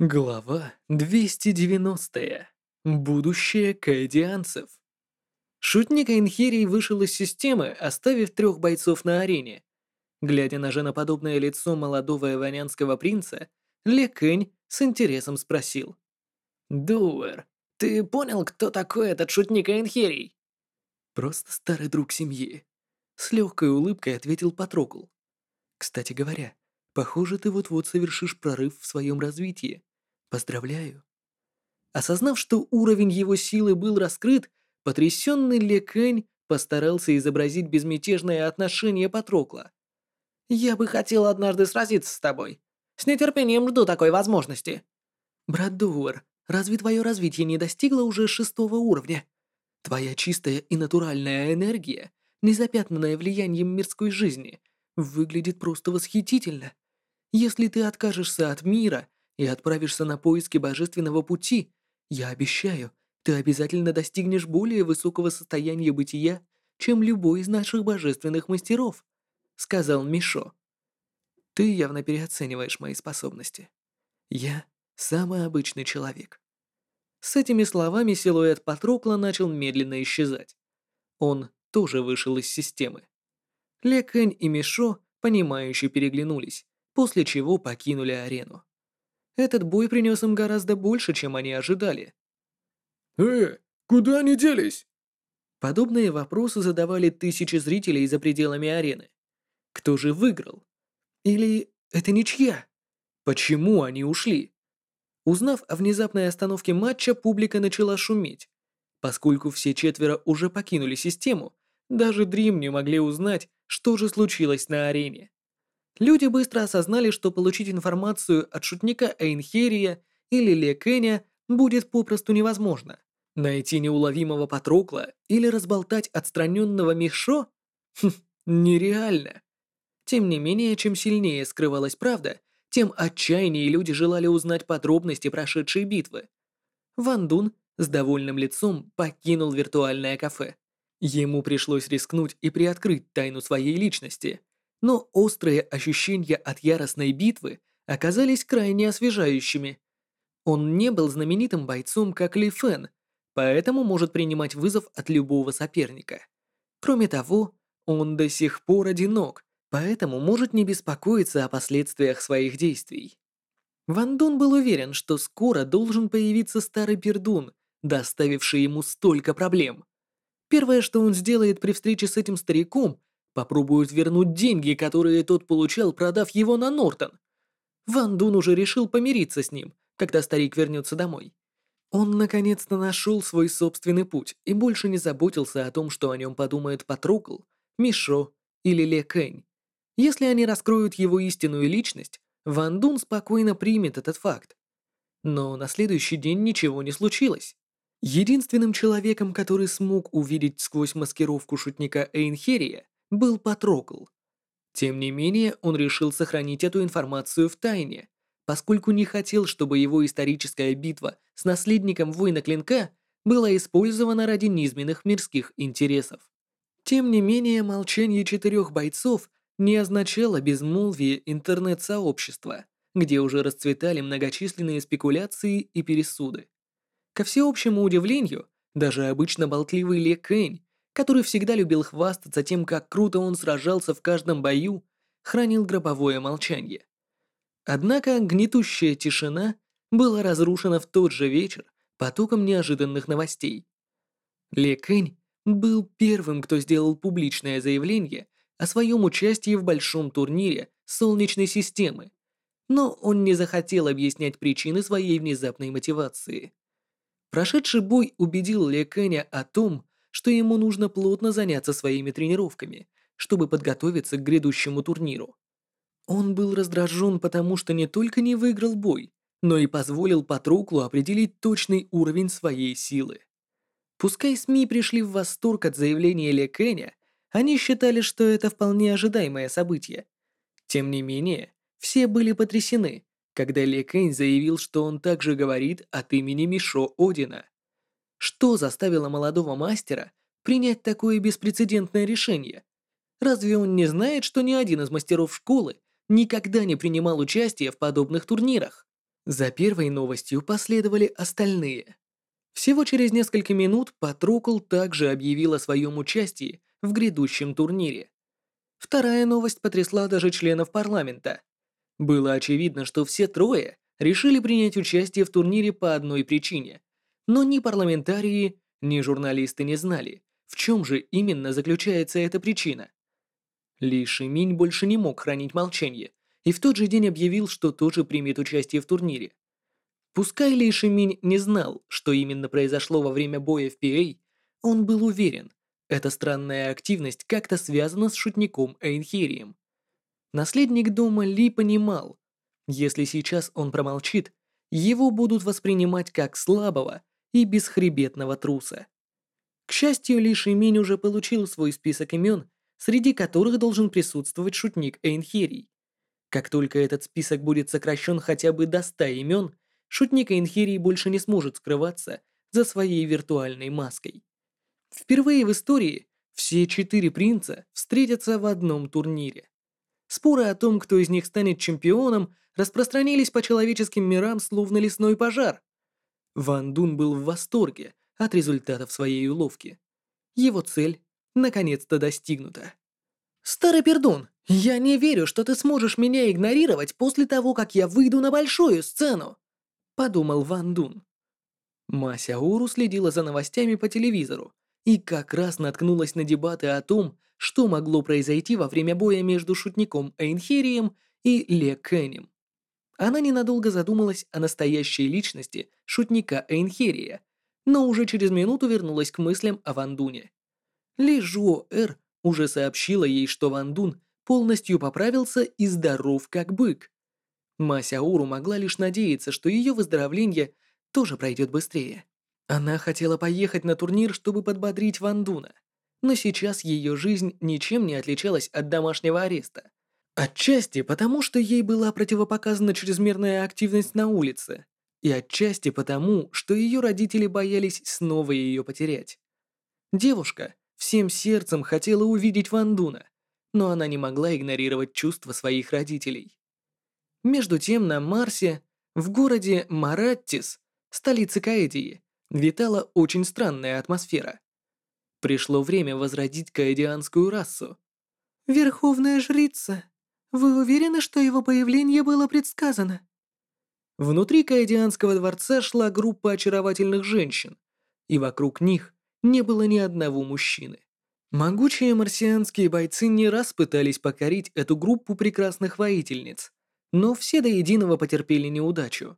Глава 290. Будущее каэдианцев. Шутник Айнхерий вышел из системы, оставив трех бойцов на арене. Глядя на женоподобное лицо молодого иванянского принца, Ле Кэнь с интересом спросил. «Дуэр, ты понял, кто такой этот шутник Айнхерий?» «Просто старый друг семьи», — с легкой улыбкой ответил Патрокл. «Кстати говоря, Похоже, ты вот-вот совершишь прорыв в своем развитии. Поздравляю. Осознав, что уровень его силы был раскрыт, потрясенный Лекэнь постарался изобразить безмятежное отношение Патрокла. «Я бы хотел однажды сразиться с тобой. С нетерпением жду такой возможности». «Брат Дуэр, разве твое развитие не достигло уже шестого уровня? Твоя чистая и натуральная энергия, незапятнанная влиянием мирской жизни, выглядит просто восхитительно. Если ты откажешься от мира и отправишься на поиски божественного пути, я обещаю, ты обязательно достигнешь более высокого состояния бытия, чем любой из наших божественных мастеров», — сказал Мишо. «Ты явно переоцениваешь мои способности. Я самый обычный человек». С этими словами силуэт Патрокла начал медленно исчезать. Он тоже вышел из системы. Лекэнь и Мишо, понимающе переглянулись, после чего покинули арену. Этот бой принес им гораздо больше, чем они ожидали. «Э, куда они делись?» Подобные вопросы задавали тысячи зрителей за пределами арены. Кто же выиграл? Или это ничья? Почему они ушли? Узнав о внезапной остановке матча, публика начала шуметь. Поскольку все четверо уже покинули систему, даже Дрим не могли узнать, что же случилось на арене. Люди быстро осознали, что получить информацию от шутника Эйнхерия или Лекеня будет попросту невозможно. Найти неуловимого Патрокла или разболтать отстраненного Мишо? Хм, нереально. Тем не менее, чем сильнее скрывалась правда, тем отчаяннее люди желали узнать подробности прошедшей битвы. Ван Дун с довольным лицом покинул виртуальное кафе. Ему пришлось рискнуть и приоткрыть тайну своей личности – но острые ощущения от яростной битвы оказались крайне освежающими. Он не был знаменитым бойцом, как Ли Фэн, поэтому может принимать вызов от любого соперника. Кроме того, он до сих пор одинок, поэтому может не беспокоиться о последствиях своих действий. Ван Дун был уверен, что скоро должен появиться старый пердун, доставивший ему столько проблем. Первое, что он сделает при встрече с этим стариком, Попробуют вернуть деньги, которые тот получал, продав его на Нортон. Ван Дун уже решил помириться с ним, когда старик вернется домой. Он наконец-то нашел свой собственный путь и больше не заботился о том, что о нем подумает Патрукл, Мишо или Ле Кэнь. Если они раскроют его истинную личность, Ван Дун спокойно примет этот факт. Но на следующий день ничего не случилось. Единственным человеком, который смог увидеть сквозь маскировку шутника Эйнхерия, был Патрокл. Тем не менее, он решил сохранить эту информацию в тайне, поскольку не хотел, чтобы его историческая битва с наследником воина Клинка была использована ради низменных мирских интересов. Тем не менее, молчание четырех бойцов не означало безмолвие интернет-сообщества, где уже расцветали многочисленные спекуляции и пересуды. Ко всеобщему удивлению, даже обычно болтливый Ле Кэнь который всегда любил хвастаться тем, как круто он сражался в каждом бою, хранил гробовое молчание. Однако гнетущая тишина была разрушена в тот же вечер потоком неожиданных новостей. Ле Кэнь был первым, кто сделал публичное заявление о своем участии в большом турнире Солнечной системы, но он не захотел объяснять причины своей внезапной мотивации. Прошедший бой убедил Ле Кэня о том, что ему нужно плотно заняться своими тренировками, чтобы подготовиться к грядущему турниру. Он был раздражен, потому что не только не выиграл бой, но и позволил Патруклу определить точный уровень своей силы. Пускай СМИ пришли в восторг от заявления Ле Кэня, они считали, что это вполне ожидаемое событие. Тем не менее, все были потрясены, когда Ле Кэнь заявил, что он также говорит от имени Мишо Одина. Что заставило молодого мастера принять такое беспрецедентное решение? Разве он не знает, что ни один из мастеров школы никогда не принимал участие в подобных турнирах? За первой новостью последовали остальные. Всего через несколько минут Патрокл также объявил о своем участии в грядущем турнире. Вторая новость потрясла даже членов парламента. Было очевидно, что все трое решили принять участие в турнире по одной причине, но ни парламентарии, ни журналисты не знали, в чем же именно заключается эта причина. Ли Шиминь больше не мог хранить молчание и в тот же день объявил, что тоже примет участие в турнире. Пускай Ли Шиминь не знал, что именно произошло во время боя в PA, он был уверен, эта странная активность как-то связана с шутником Эйнхерием. Наследник дома Ли понимал, если сейчас он промолчит, его будут воспринимать как слабого и бесхребетного труса. К счастью, Ли Шиминь уже получил свой список имен, среди которых должен присутствовать шутник Эйнхерий. Как только этот список будет сокращен хотя бы до 100 имен, шутник Эйнхерий больше не сможет скрываться за своей виртуальной маской. Впервые в истории все четыре принца встретятся в одном турнире. Споры о том, кто из них станет чемпионом, распространились по человеческим мирам словно лесной пожар. Ван Дун был в восторге от результатов своей уловки. Его цель наконец-то достигнута. «Старый пердун, я не верю, что ты сможешь меня игнорировать после того, как я выйду на большую сцену», подумал Ван Дун. Мася Уру следила за новостями по телевизору и как раз наткнулась на дебаты о том, что могло произойти во время боя между шутником Эйнхерием и Ле Кэнем. Она ненадолго задумалась о настоящей личности шутника Эйнхерия, но уже через минуту вернулась к мыслям о Вандуне. Ли Жуо Эр уже сообщила ей, что Вандун полностью поправился и здоров как бык. Мася Уру могла лишь надеяться, что ее выздоровление тоже пройдет быстрее. Она хотела поехать на турнир, чтобы подбодрить Вандуна, но сейчас ее жизнь ничем не отличалась от домашнего ареста. Отчасти потому, что ей была противопоказана чрезмерная активность на улице, и отчасти потому, что ее родители боялись снова ее потерять. Девушка всем сердцем хотела увидеть Вандуна, но она не могла игнорировать чувства своих родителей. Между тем на Марсе, в городе Мараттис, столице Каэдии, витала очень странная атмосфера. Пришло время возродить каэдианскую расу. «Верховная жрица, вы уверены, что его появление было предсказано?» Внутри каэдианского дворца шла группа очаровательных женщин, и вокруг них не было ни одного мужчины. Могучие марсианские бойцы не раз пытались покорить эту группу прекрасных воительниц, но все до единого потерпели неудачу.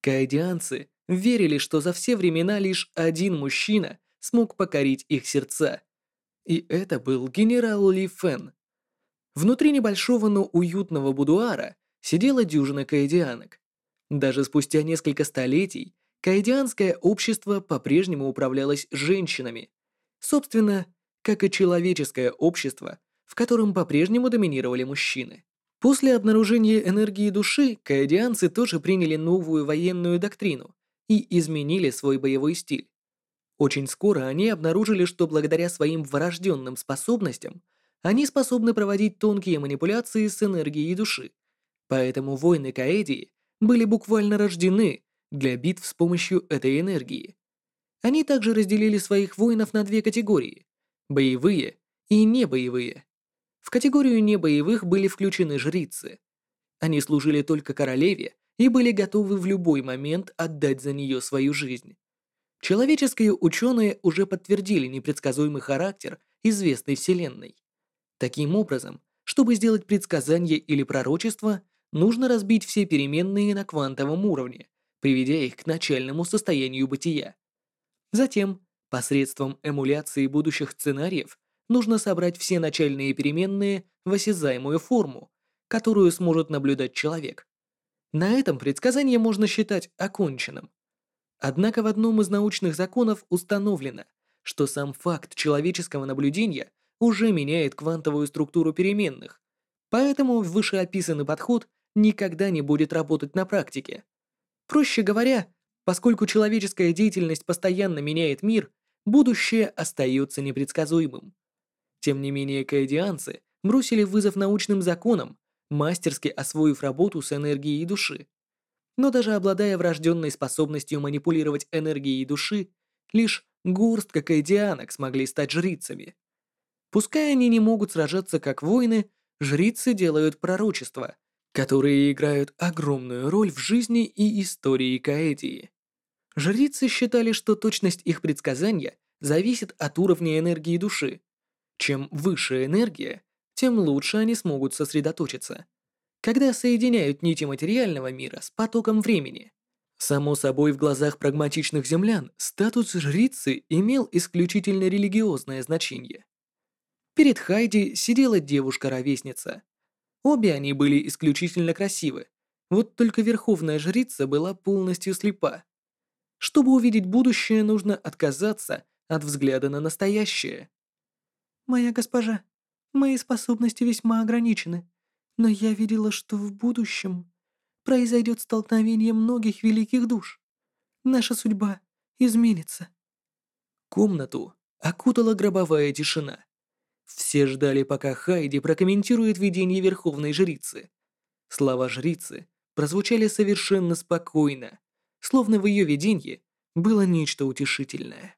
Каэдианцы верили, что за все времена лишь один мужчина смог покорить их сердца. И это был генерал Ли Фен. Внутри небольшого, но уютного будуара сидела дюжина каэдианок. Даже спустя несколько столетий каэдианское общество по-прежнему управлялось женщинами. Собственно, как и человеческое общество, в котором по-прежнему доминировали мужчины. После обнаружения энергии души каэдианцы тоже приняли новую военную доктрину, и изменили свой боевой стиль. Очень скоро они обнаружили, что благодаря своим врожденным способностям они способны проводить тонкие манипуляции с энергией души. Поэтому воины Каэдии были буквально рождены для битв с помощью этой энергии. Они также разделили своих воинов на две категории – боевые и небоевые. В категорию небоевых были включены жрицы. Они служили только королеве и были готовы в любой момент отдать за нее свою жизнь. Человеческие ученые уже подтвердили непредсказуемый характер известной Вселенной. Таким образом, чтобы сделать предсказание или пророчество, нужно разбить все переменные на квантовом уровне, приведя их к начальному состоянию бытия. Затем, посредством эмуляции будущих сценариев, нужно собрать все начальные переменные в осязаемую форму, которую сможет наблюдать человек. На этом предсказание можно считать оконченным. Однако в одном из научных законов установлено, что сам факт человеческого наблюдения уже меняет квантовую структуру переменных, поэтому вышеописанный подход никогда не будет работать на практике. Проще говоря, поскольку человеческая деятельность постоянно меняет мир, будущее остается непредсказуемым. Тем не менее, каэдианцы бросили вызов научным законам мастерски освоив работу с энергией души. Но даже обладая врожденной способностью манипулировать энергией души, лишь горстка кайдианок смогли стать жрицами. Пускай они не могут сражаться как воины, жрицы делают пророчества, которые играют огромную роль в жизни и истории Каэдии. Жрицы считали, что точность их предсказания зависит от уровня энергии души. Чем выше энергия, тем лучше они смогут сосредоточиться. Когда соединяют нити материального мира с потоком времени. Само собой, в глазах прагматичных землян статус жрицы имел исключительно религиозное значение. Перед Хайди сидела девушка-ровесница. Обе они были исключительно красивы, вот только верховная жрица была полностью слепа. Чтобы увидеть будущее, нужно отказаться от взгляда на настоящее. «Моя госпожа, мои способности весьма ограничены, но я видела, что в будущем произойдет столкновение многих великих душ. Наша судьба изменится». Комнату окутала гробовая тишина. Все ждали, пока Хайди прокомментирует видение Верховной Жрицы. Слова Жрицы прозвучали совершенно спокойно, словно в ее видении было нечто утешительное.